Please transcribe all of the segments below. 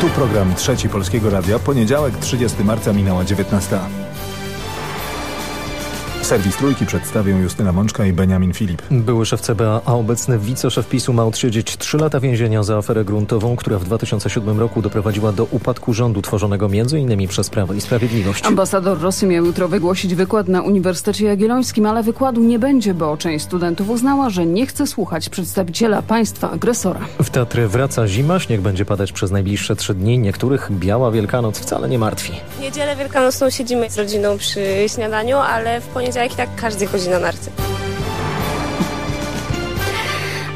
Tu program Trzeci Polskiego Radia. Poniedziałek, 30 marca minęła 19. Serwis Trójki przedstawią Justyna Mączka i Beniamin Filip. Były szef CBA, a obecny wiceszef PiSu ma odsiedzieć 3 lata więzienia za aferę gruntową, która w 2007 roku doprowadziła do upadku rządu tworzonego m.in. przez Prawo i Sprawiedliwość. Ambasador Rosji miał jutro wygłosić wykład na Uniwersytecie Jagiellońskim, ale wykładu nie będzie, bo część studentów uznała, że nie chce słuchać przedstawiciela państwa agresora. W Tatry wraca zima, śnieg będzie padać przez najbliższe trzy dni. Niektórych biała Wielkanoc wcale nie martwi. W niedzielę wielkanocną siedzimy z rodziną przy śniadaniu, ale w poniedziałek i tak każdy chodzi na narty.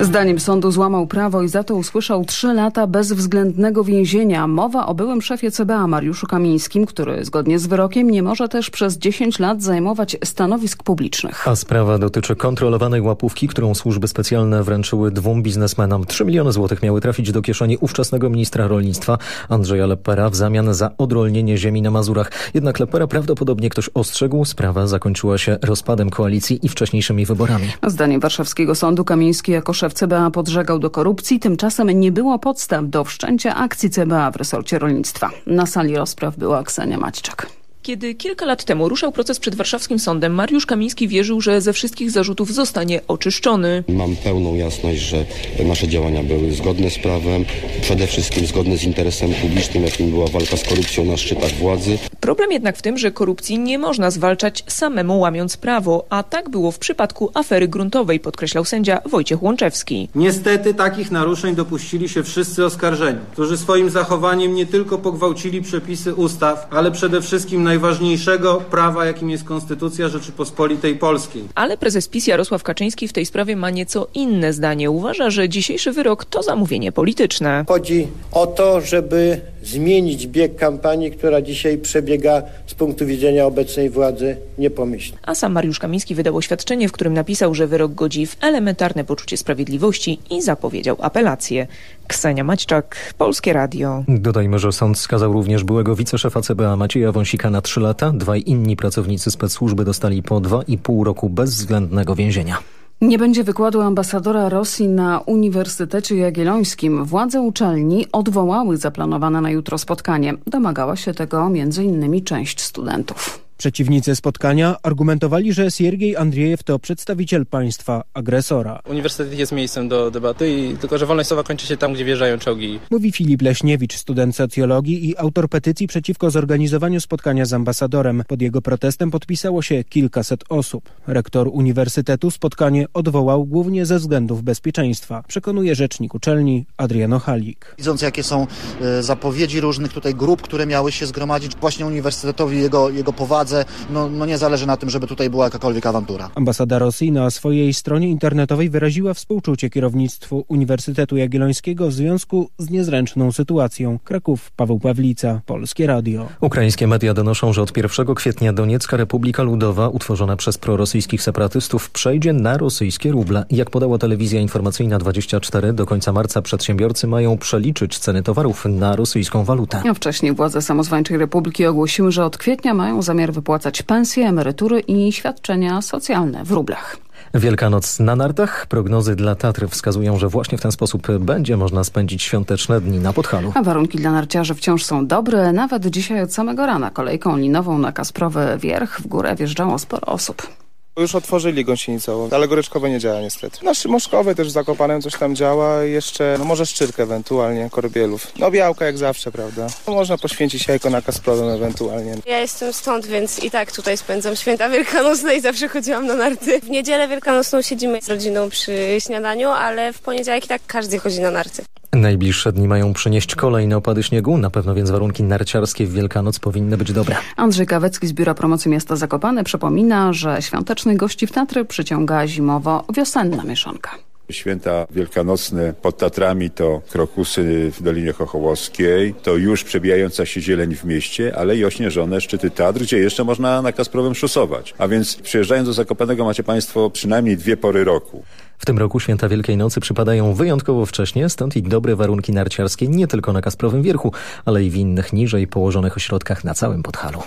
Zdaniem sądu złamał prawo i za to usłyszał trzy lata bezwzględnego więzienia. Mowa o byłym szefie CBA Mariuszu Kamińskim, który zgodnie z wyrokiem nie może też przez 10 lat zajmować stanowisk publicznych. A sprawa dotyczy kontrolowanej łapówki, którą służby specjalne wręczyły dwóm biznesmenom. 3 miliony złotych miały trafić do kieszeni ówczesnego ministra rolnictwa Andrzeja Lepera w zamian za odrolnienie ziemi na Mazurach. Jednak Lepera prawdopodobnie ktoś ostrzegł. Sprawa zakończyła się rozpadem koalicji i wcześniejszymi wyborami. Zdaniem warszawskiego sądu Kamiński jako szef CBA podżegał do korupcji, tymczasem nie było podstaw do wszczęcia akcji CBA w resorcie rolnictwa. Na sali rozpraw była Ksenia Maćczak. Kiedy kilka lat temu ruszał proces przed warszawskim sądem, Mariusz Kamiński wierzył, że ze wszystkich zarzutów zostanie oczyszczony. Mam pełną jasność, że nasze działania były zgodne z prawem, przede wszystkim zgodne z interesem publicznym, jakim była walka z korupcją na szczytach władzy. Problem jednak w tym, że korupcji nie można zwalczać samemu łamiąc prawo, a tak było w przypadku afery gruntowej, podkreślał sędzia Wojciech Łączewski. Niestety takich naruszeń dopuścili się wszyscy oskarżeni, którzy swoim zachowaniem nie tylko pogwałcili przepisy ustaw, ale przede wszystkim najważniejszego prawa, jakim jest Konstytucja Rzeczypospolitej Polskiej. Ale prezes PiS Jarosław Kaczyński w tej sprawie ma nieco inne zdanie. Uważa, że dzisiejszy wyrok to zamówienie polityczne. Chodzi o to, żeby zmienić bieg kampanii, która dzisiaj przebiega z punktu widzenia obecnej władzy niepomyślnie. A sam Mariusz Kamiński wydał oświadczenie, w którym napisał, że wyrok godzi w elementarne poczucie sprawiedliwości i zapowiedział apelację. Ksenia Maćczak, Polskie Radio. Dodajmy, że sąd skazał również byłego wiceszefa CBA Macieja Wąsika na 3 lata. Dwaj inni pracownicy spецsłużby dostali po 2,5 roku bezwzględnego więzienia. Nie będzie wykładu ambasadora Rosji na Uniwersytecie Jagiellońskim. Władze uczelni odwołały zaplanowane na jutro spotkanie. Domagała się tego m.in. część studentów. Przeciwnicy spotkania argumentowali, że Siergiej Andriejew to przedstawiciel państwa agresora. Uniwersytet jest miejscem do debaty, i tylko że wolność słowa kończy się tam, gdzie wjeżdżają czołgi. Mówi Filip Leśniewicz, student socjologii i autor petycji przeciwko zorganizowaniu spotkania z ambasadorem. Pod jego protestem podpisało się kilkaset osób. Rektor uniwersytetu spotkanie odwołał głównie ze względów bezpieczeństwa. Przekonuje rzecznik uczelni Adriano Halik. Widząc jakie są e, zapowiedzi różnych tutaj grup, które miały się zgromadzić właśnie uniwersytetowi jego, jego powadze, no, no nie zależy na tym, żeby tutaj była jakakolwiek awantura. Ambasada Rosji na swojej stronie internetowej wyraziła współczucie kierownictwu Uniwersytetu Jagiellońskiego w związku z niezręczną sytuacją. Kraków, Paweł Pawlica, Polskie Radio. Ukraińskie media donoszą, że od 1 kwietnia Doniecka Republika Ludowa, utworzona przez prorosyjskich separatystów, przejdzie na rosyjskie ruble. Jak podała telewizja informacyjna 24, do końca marca przedsiębiorcy mają przeliczyć ceny towarów na rosyjską walutę. A wcześniej władze samozwańczej Republiki ogłosiły, że od kwietnia mają zamiar wypłacać pensje, emerytury i świadczenia socjalne w rublach. Wielkanoc na nartach. Prognozy dla Tatry wskazują, że właśnie w ten sposób będzie można spędzić świąteczne dni na Podhalu. A warunki dla narciarzy wciąż są dobre. Nawet dzisiaj od samego rana kolejką linową na Kasprowy Wierch w górę wjeżdżało sporo osób. Już otworzyli gąsienicową, ale goryczkowe nie działa niestety. Nasz Moszkowy też w Zakopanem coś tam działa, jeszcze no może Szczyrkę ewentualnie, Korbielów. No białka jak zawsze, prawda? No, można poświęcić jajko na Kasprowym ewentualnie. Ja jestem stąd, więc i tak tutaj spędzam święta wielkanocne i zawsze chodziłam na narty. W niedzielę wielkanocną siedzimy z rodziną przy śniadaniu, ale w poniedziałek i tak każdy chodzi na narty. Najbliższe dni mają przynieść kolejne opady śniegu, na pewno więc warunki narciarskie w Wielkanoc powinny być dobre. Andrzej Kawecki z Biura Promocji Miasta Zakopane przypomina, że świątecznych gości w Tatry przyciąga zimowo wiosenna mieszanka. Święta wielkanocne pod Tatrami to krokusy w Dolinie Chochołowskiej, to już przebijająca się zieleń w mieście, ale i ośnieżone szczyty Tatr, gdzie jeszcze można na Kasprowym szusować. A więc przyjeżdżając do Zakopanego macie Państwo przynajmniej dwie pory roku. W tym roku święta Wielkiej Nocy przypadają wyjątkowo wcześnie, stąd i dobre warunki narciarskie nie tylko na Kasprowym Wierchu, ale i w innych niżej położonych ośrodkach na całym Podhalu.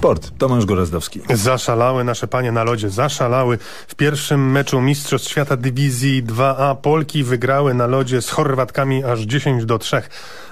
Sport. Tomasz Gorazdowski. Zaszalały nasze panie na lodzie, zaszalały. W pierwszym meczu Mistrzostw Świata Dywizji 2A Polki wygrały na lodzie z Chorwatkami aż 10 do 3.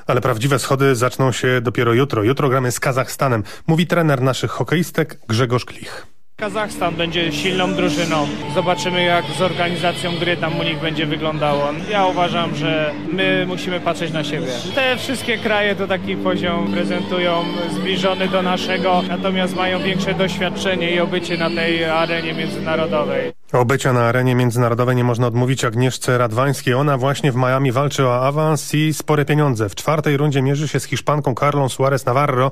Ale prawdziwe schody zaczną się dopiero jutro. Jutro gramy z Kazachstanem, mówi trener naszych hokeistek Grzegorz Klich. Kazachstan będzie silną drużyną. Zobaczymy jak z organizacją gry tam u nich będzie wyglądało. Ja uważam, że my musimy patrzeć na siebie. Te wszystkie kraje to taki poziom prezentują zbliżony do naszego, natomiast mają większe doświadczenie i obycie na tej arenie międzynarodowej. Obycia na arenie międzynarodowej nie można odmówić Agnieszce Radwańskiej. Ona właśnie w Miami walczy o awans i spore pieniądze. W czwartej rundzie mierzy się z Hiszpanką Carlą Suarez Navarro.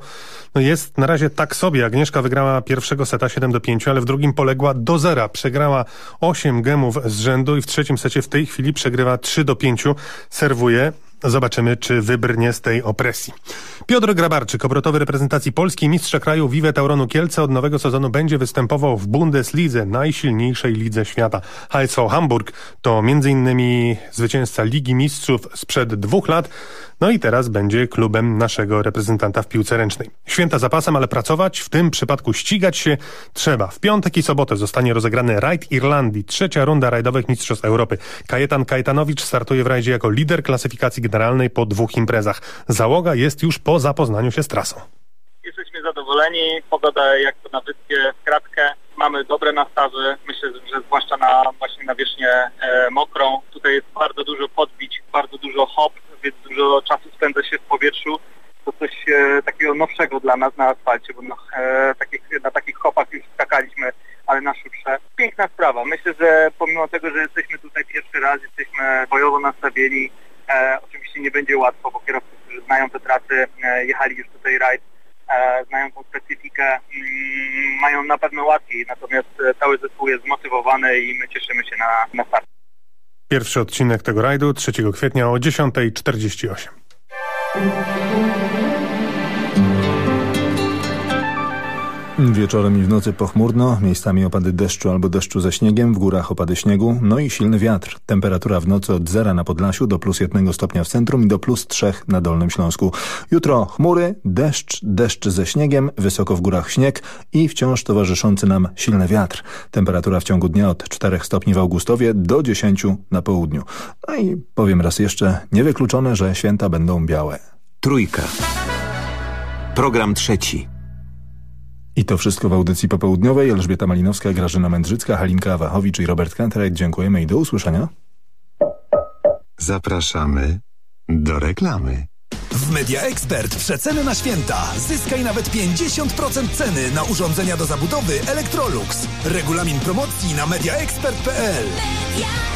No jest na razie tak sobie. Agnieszka wygrała pierwszego seta 7 do 5, ale w drugim poległa do zera. Przegrała 8 gemów z rzędu i w trzecim secie w tej chwili przegrywa 3 do 5. Serwuje Zobaczymy, czy wybrnie z tej opresji. Piotr Grabarczyk, obrotowy reprezentacji Polski, mistrza kraju Vive Tauronu Kielce od nowego sezonu będzie występował w Bundeslidze, najsilniejszej lidze świata. HSV Hamburg to m.in. zwycięzca Ligi Mistrzów sprzed dwóch lat, no i teraz będzie klubem naszego reprezentanta w piłce ręcznej. Święta zapasem, ale pracować, w tym przypadku ścigać się trzeba. W piątek i sobotę zostanie rozegrany Rajd Irlandii, trzecia runda rajdowych Mistrzostw Europy. Kajetan Kajetanowicz startuje w rajdzie jako lider klasyfikacji generalnej po dwóch imprezach. Załoga jest już po zapoznaniu się z trasą. Jesteśmy zadowoleni, pogoda jak to na wyspie w kratkę. Mamy dobre nastawy, myślę, że zwłaszcza na właśnie na wierzchnię e, mokrą. Tutaj jest bardzo dużo podbić, bardzo dużo hop, więc dużo czasu spędza się w powietrzu. To coś e, takiego nowszego dla nas na asfalcie, bo no, e, takich, na takich hopach już skakaliśmy, ale na szybsze. Piękna sprawa. Myślę, że pomimo tego, że jesteśmy tutaj pierwszy raz, jesteśmy bojowo nastawieni. E, oczywiście nie będzie łatwo, bo kierowcy, którzy znają te trasy, e, jechali już tutaj rajd, e, znają tą specyfikę, mm, mają na pewno łatwiej, natomiast e, cały zespół jest zmotywowany i my cieszymy się na, na start. Pierwszy odcinek tego rajdu 3 kwietnia o 10.48. Wieczorem i w nocy pochmurno, miejscami opady deszczu albo deszczu ze śniegiem, w górach opady śniegu, no i silny wiatr. Temperatura w nocy od zera na Podlasiu do plus jednego stopnia w centrum i do plus trzech na Dolnym Śląsku. Jutro chmury, deszcz, deszcz ze śniegiem, wysoko w górach śnieg i wciąż towarzyszący nam silny wiatr. Temperatura w ciągu dnia od 4 stopni w Augustowie do 10 na południu. No i powiem raz jeszcze, niewykluczone, że święta będą białe. Trójka. Program trzeci. I to wszystko w audycji popołudniowej. Elżbieta Malinowska, Grażyna Mędrzycka, Halinka Awachowicz i Robert Kantrajt. Dziękujemy i do usłyszenia. Zapraszamy do reklamy. W Media Expert przeceny na święta. Zyskaj nawet 50% ceny na urządzenia do zabudowy Electrolux. Regulamin promocji na mediaexpert.pl. Media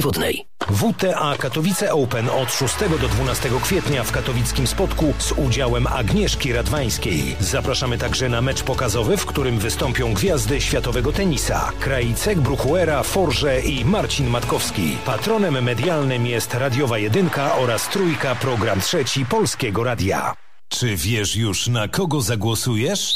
Wodnej. WTA Katowice Open od 6 do 12 kwietnia w katowickim spotku z udziałem Agnieszki Radwańskiej. Zapraszamy także na mecz pokazowy, w którym wystąpią gwiazdy światowego tenisa. Krajicek, Bruchuera, Forże i Marcin Matkowski. Patronem medialnym jest Radiowa Jedynka oraz Trójka Program Trzeci Polskiego Radia. Czy wiesz już na kogo zagłosujesz?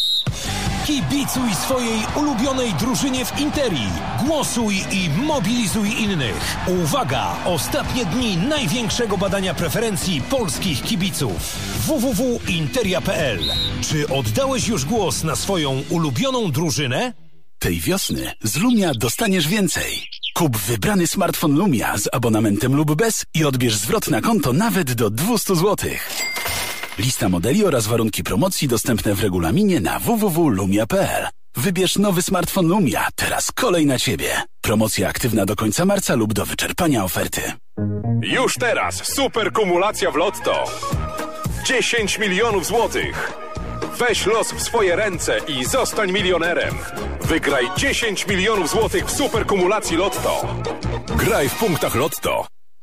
Kibicuj swojej ulubionej drużynie w Interii. Głosuj i mobilizuj innych. Uwaga! Ostatnie dni największego badania preferencji polskich kibiców. www.interia.pl Czy oddałeś już głos na swoją ulubioną drużynę? Tej wiosny z Lumia dostaniesz więcej. Kup wybrany smartfon Lumia z abonamentem lub bez i odbierz zwrot na konto nawet do 200 zł. Lista modeli oraz warunki promocji dostępne w regulaminie na www.lumia.pl. Wybierz nowy smartfon Lumia, teraz kolej na Ciebie. Promocja aktywna do końca marca lub do wyczerpania oferty. Już teraz super kumulacja w Lotto. 10 milionów złotych. Weź los w swoje ręce i zostań milionerem. Wygraj 10 milionów złotych w super kumulacji Lotto. Graj w punktach Lotto.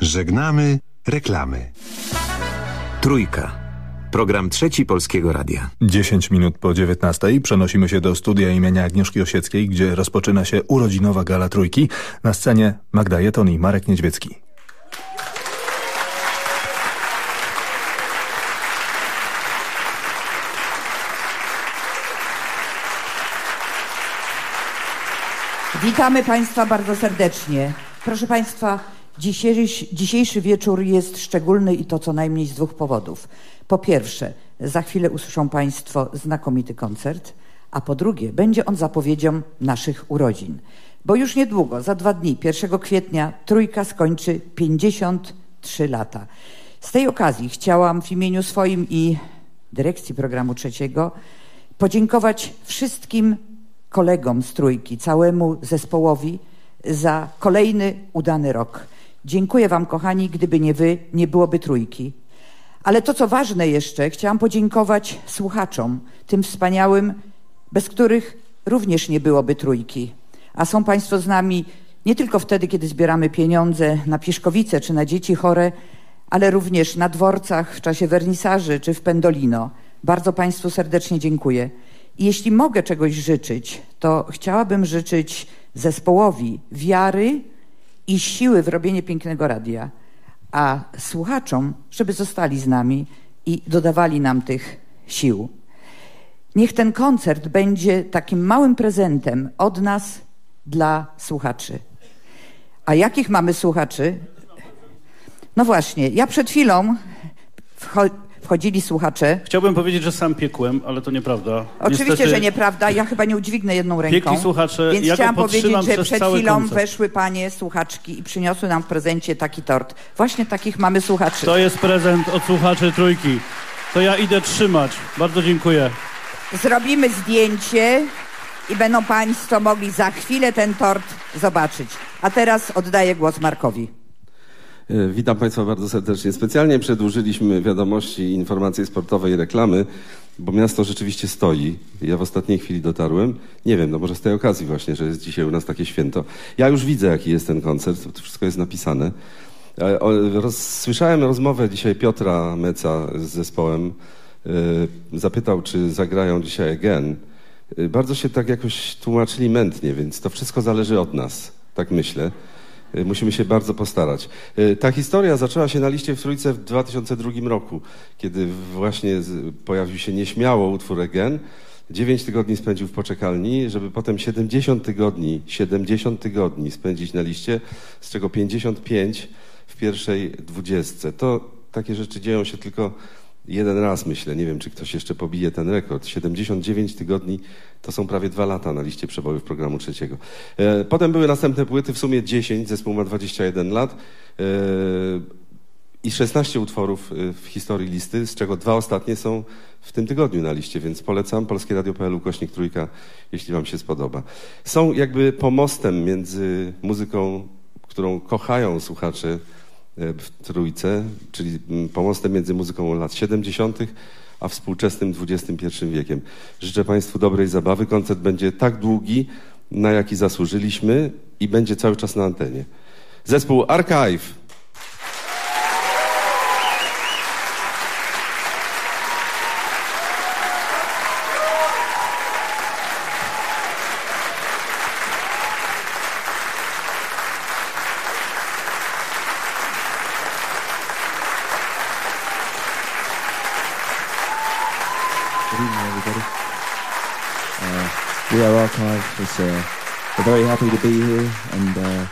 Żegnamy reklamy. Trójka. Program trzeci Polskiego Radia. 10 minut po 19 przenosimy się do studia imienia Agnieszki Osieckiej, gdzie rozpoczyna się urodzinowa gala trójki. Na scenie Magda Jeton i Marek Niedźwiecki. Witamy Państwa bardzo serdecznie. Proszę Państwa, dzisiejszy, dzisiejszy wieczór jest szczególny i to co najmniej z dwóch powodów. Po pierwsze, za chwilę usłyszą Państwo znakomity koncert, a po drugie, będzie on zapowiedzią naszych urodzin. Bo już niedługo, za dwa dni, 1 kwietnia, trójka skończy 53 lata. Z tej okazji chciałam w imieniu swoim i dyrekcji programu trzeciego podziękować wszystkim kolegom z trójki, całemu zespołowi za kolejny udany rok. Dziękuję Wam, kochani, gdyby nie Wy, nie byłoby trójki. Ale to, co ważne jeszcze, chciałam podziękować słuchaczom, tym wspaniałym, bez których również nie byłoby trójki. A są Państwo z nami nie tylko wtedy, kiedy zbieramy pieniądze na Pieszkowice czy na dzieci chore, ale również na dworcach, w czasie wernisaży czy w Pendolino. Bardzo Państwu serdecznie dziękuję. I jeśli mogę czegoś życzyć, to chciałabym życzyć zespołowi wiary i siły w robienie pięknego radia, a słuchaczom, żeby zostali z nami i dodawali nam tych sił. Niech ten koncert będzie takim małym prezentem od nas dla słuchaczy. A jakich mamy słuchaczy? No właśnie, ja przed chwilą wchodzili słuchacze. Chciałbym powiedzieć, że sam piekłem, ale to nieprawda. Oczywiście, Niestety że nieprawda. Ja chyba nie udźwignę jedną ręką. Piekli słuchacze, Więc ja chciałam powiedzieć, że przed chwilą koncert. weszły panie słuchaczki i przyniosły nam w prezencie taki tort. Właśnie takich mamy słuchaczy. To jest prezent od słuchaczy trójki. To ja idę trzymać. Bardzo dziękuję. Zrobimy zdjęcie i będą państwo mogli za chwilę ten tort zobaczyć. A teraz oddaję głos Markowi. E, Witam Państwa bardzo serdecznie. Specjalnie przedłużyliśmy wiadomości, informacje sportowe i reklamy, bo miasto rzeczywiście stoi. Ja w ostatniej chwili dotarłem. Nie wiem, no może z tej okazji właśnie, że jest dzisiaj u nas takie święto. Ja już widzę, jaki jest ten koncert. To wszystko jest napisane. E, słyszałem rozmowę dzisiaj Piotra Meca z zespołem. E, Zapytał, czy zagrają dzisiaj again. Bardzo się tak jakoś tłumaczyli mętnie, więc to wszystko zależy od nas. Tak myślę. Y, Musimy się bardzo postarać. Y, Ta historia zaczęła się na liście w Trójce w 2002 roku, kiedy właśnie pojawił się nieśmiało utwór Again. 9 tygodni spędził w poczekalni, żeby potem 70 tygodni, 70 tygodni spędzić na liście, z czego 55 w pierwszej dwudziestce. To takie rzeczy dzieją się tylko jeden raz, myślę. Nie wiem, czy ktoś jeszcze pobije ten rekord. 79 tygodni to są prawie dwa lata na liście przebojów programu trzeciego. E, Potem były następne płyty, w sumie 10, zespół ma 21 lat. E, I 16 utworów e, w historii listy, z czego dwa ostatnie są w tym tygodniu na liście, więc polecam Polskie Radio.pl ukośnik trójka, jeśli Wam się spodoba. Są jakby pomostem między muzyką, którą kochają słuchacze w trójce, czyli mm, pomostem między muzyką lat 70., a współczesnym XXI wiekiem. Życzę Państwu dobrej zabawy. Koncert będzie tak długi, na jaki zasłużyliśmy i będzie cały czas na antenie. Zespół Archive. Archive. It's, uh, we're very happy to be here, and uh,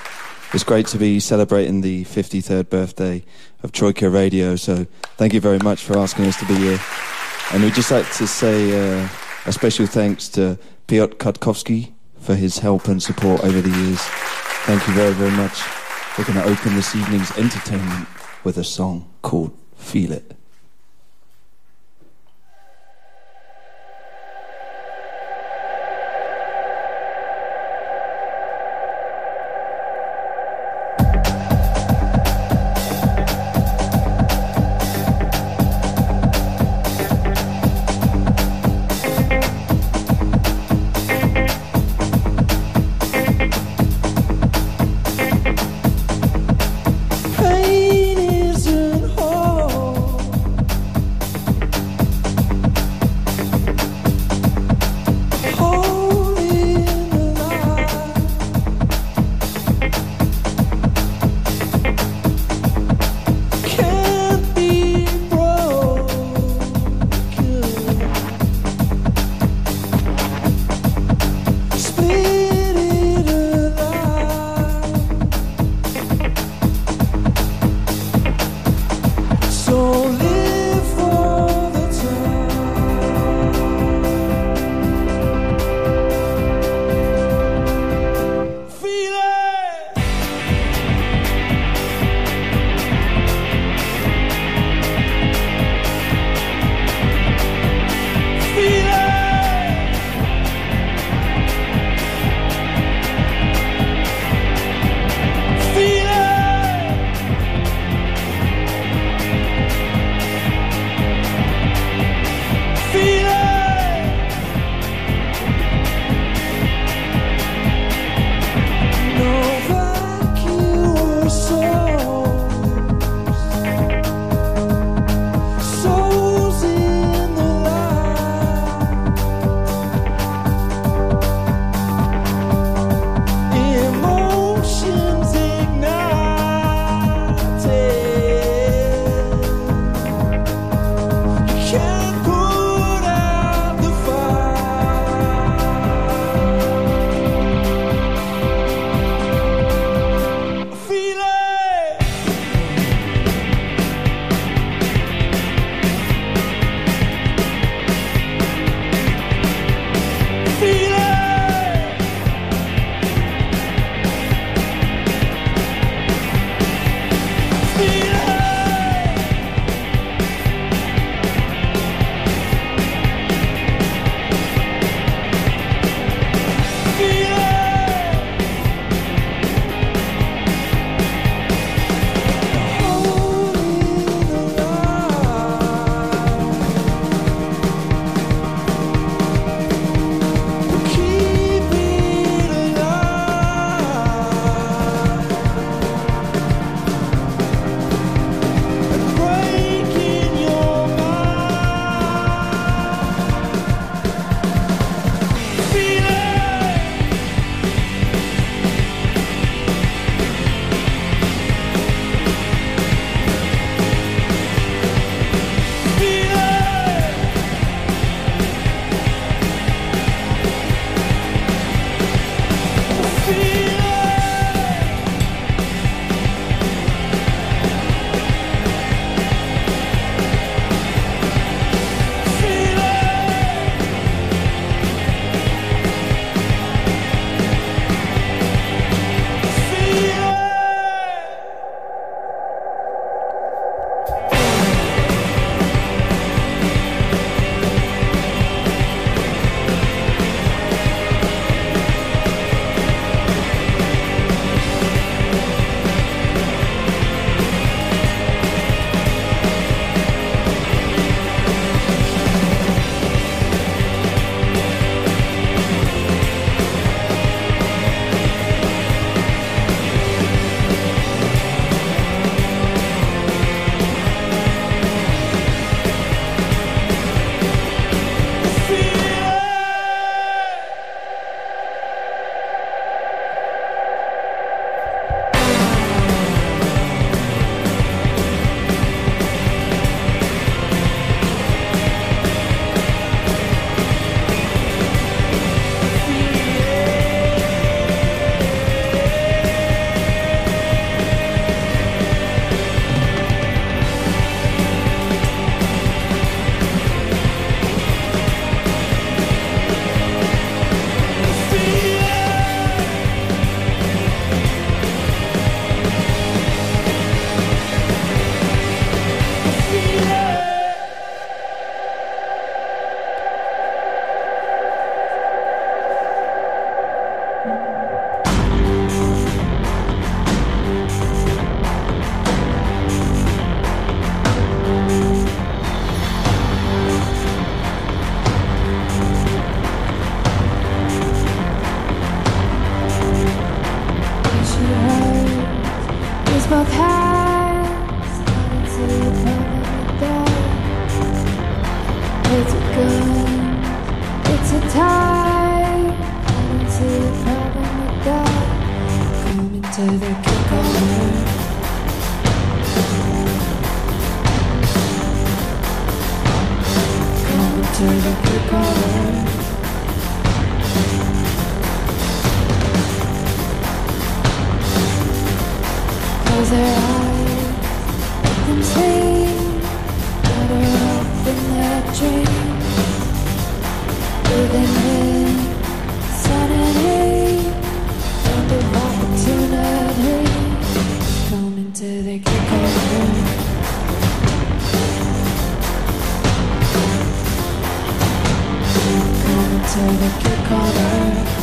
it's great to be celebrating the 53rd birthday of Troika Radio. So, thank you very much for asking us to be here. And we'd just like to say uh, a special thanks to Piotr Katkowski for his help and support over the years. Thank you very, very much. we're going to open this evening's entertainment with a song called Feel It. to the people. Close their eyes, sleep. Better off in their dreams. Living in of opportunity. Into the kick till we get colder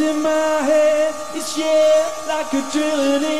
in my head. It's yeah, like a drilling into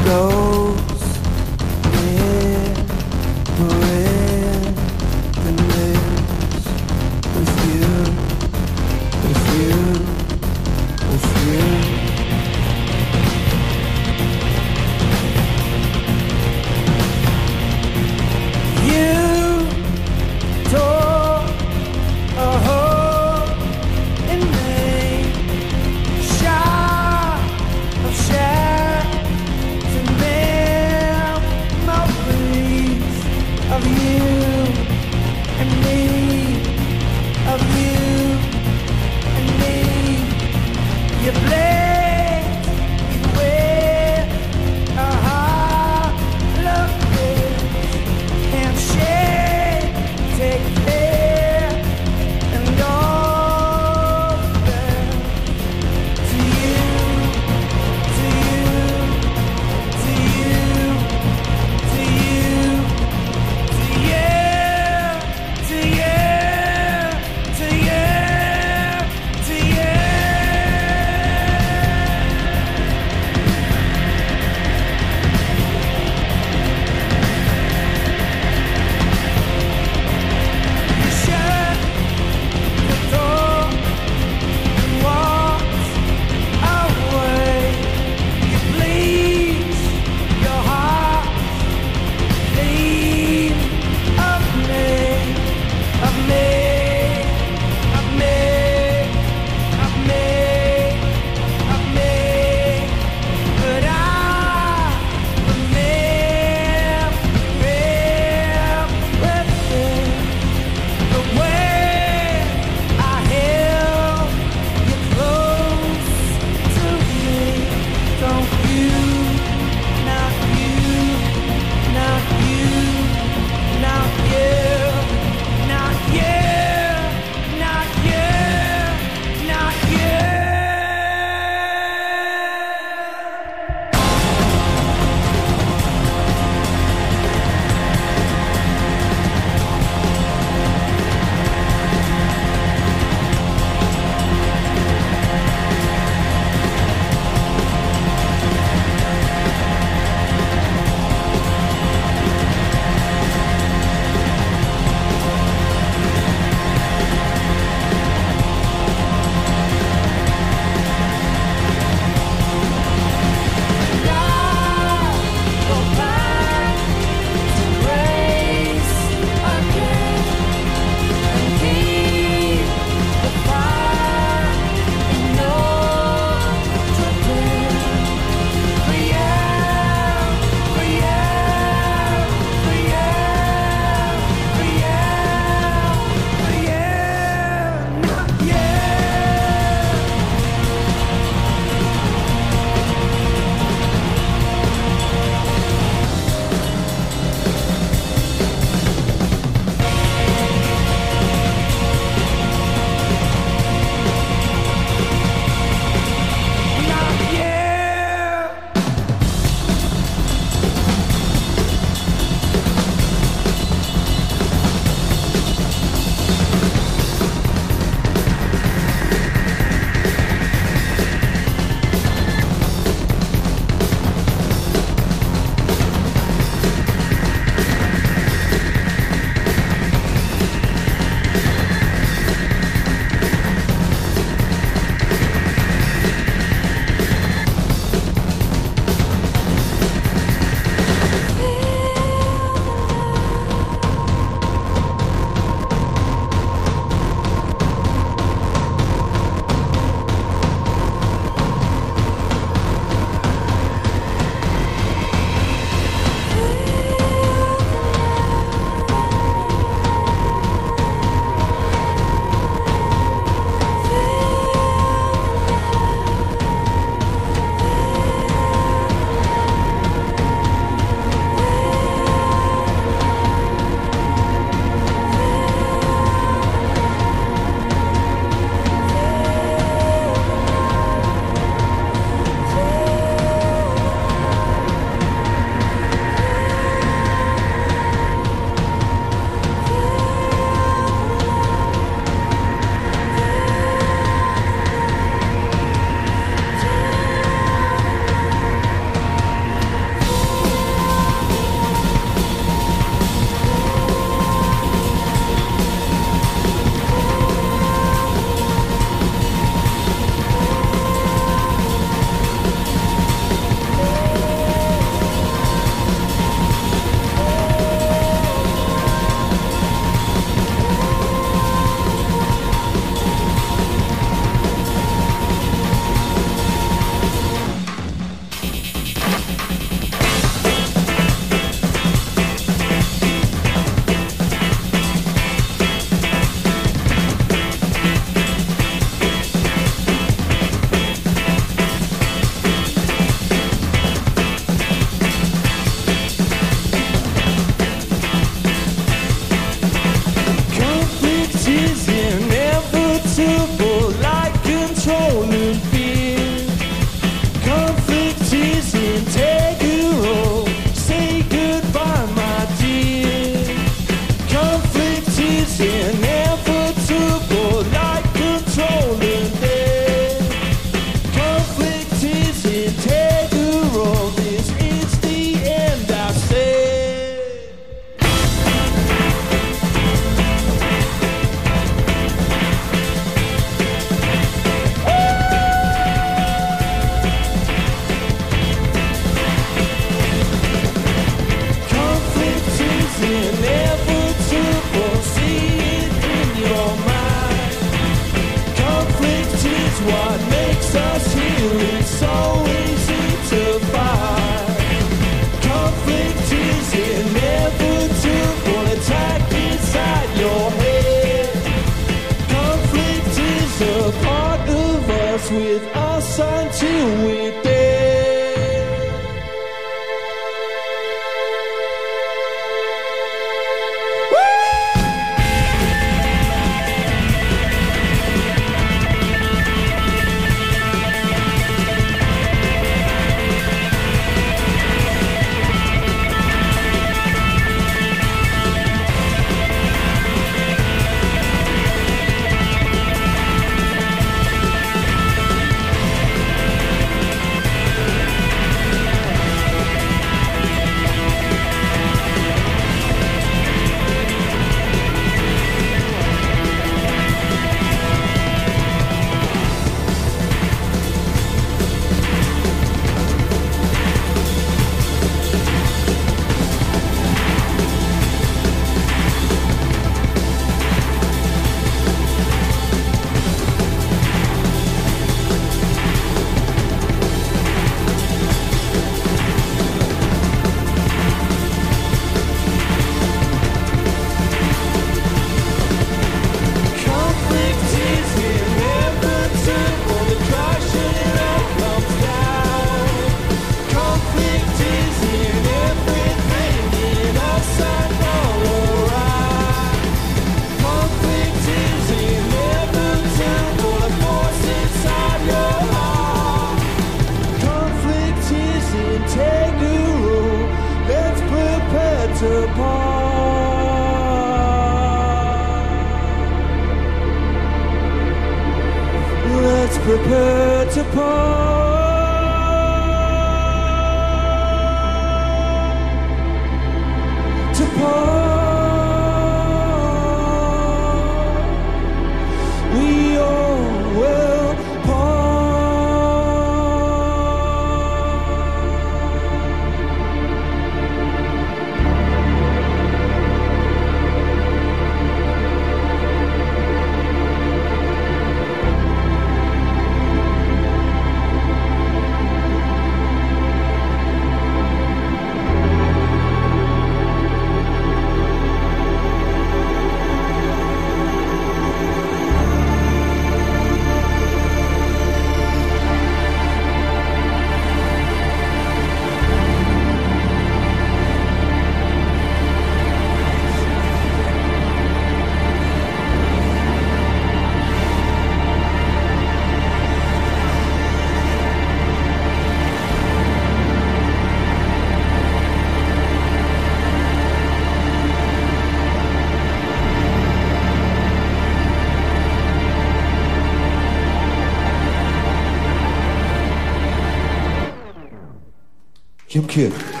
Dziękuję.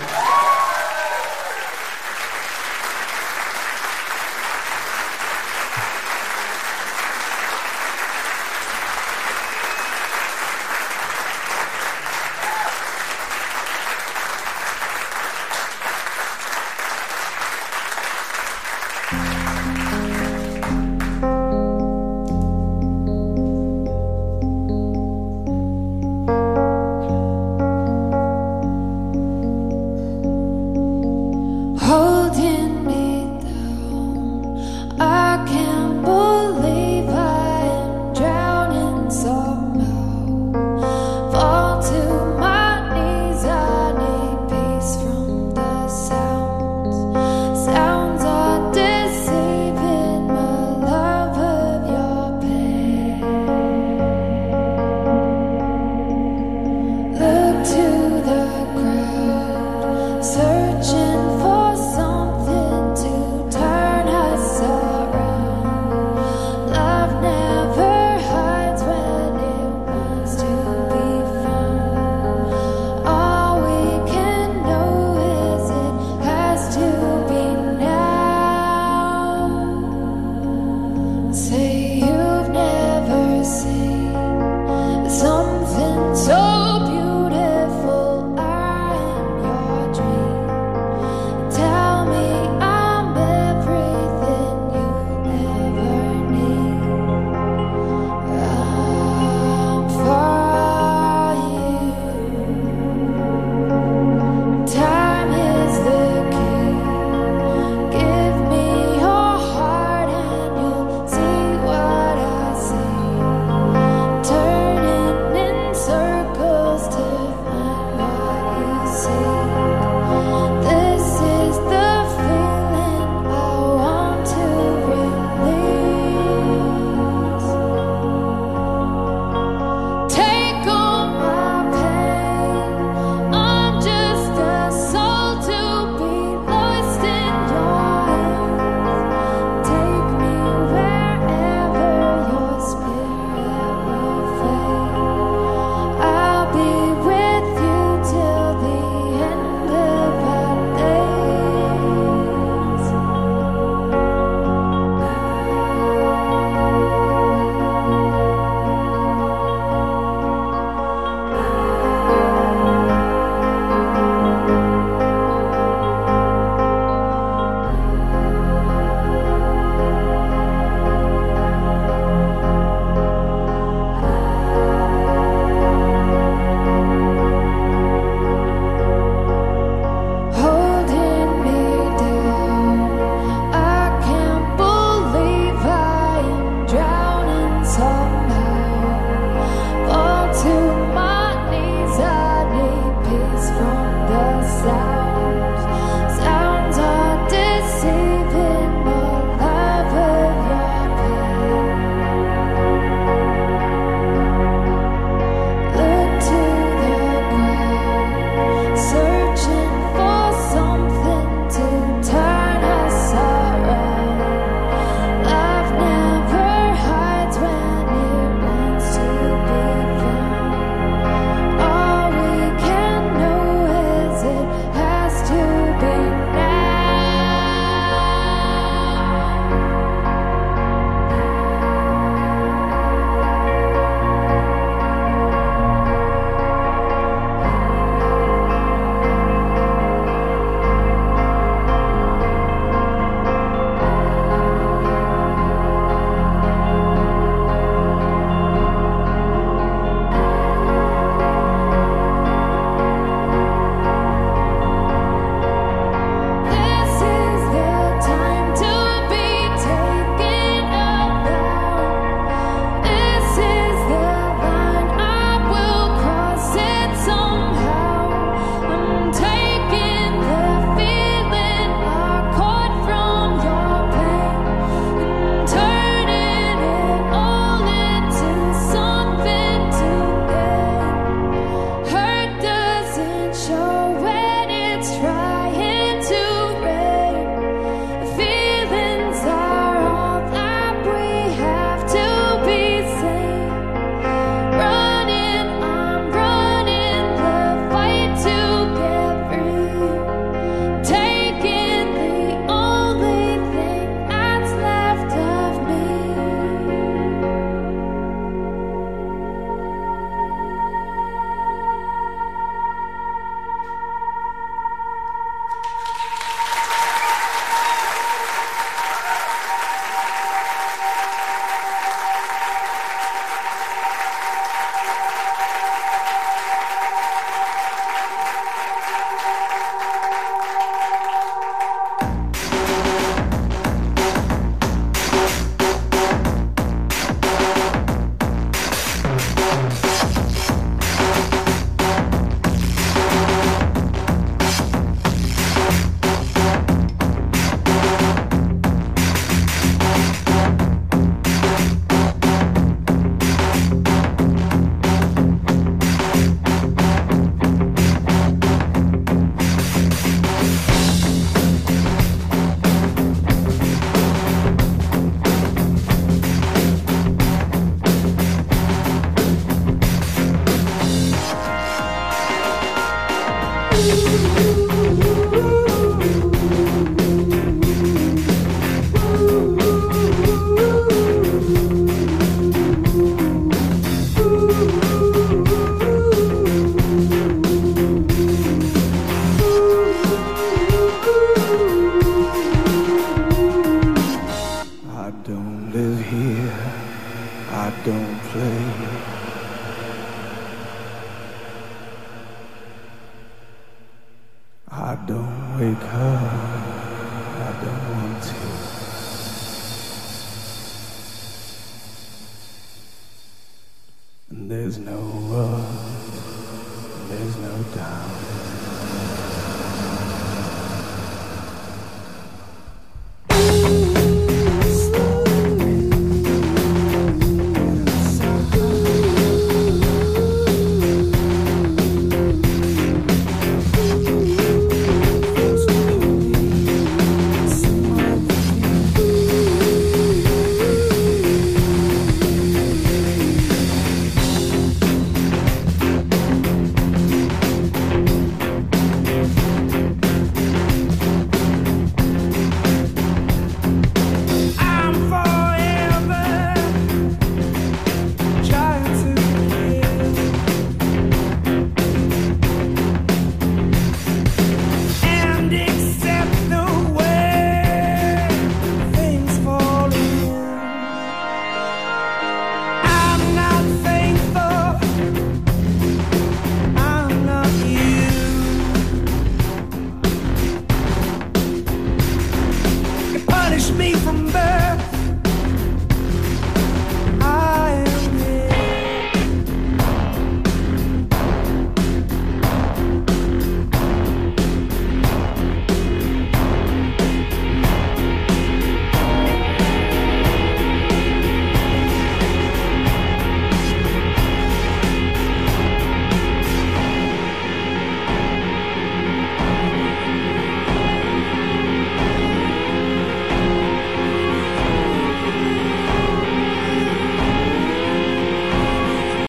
There's no up, there's no down.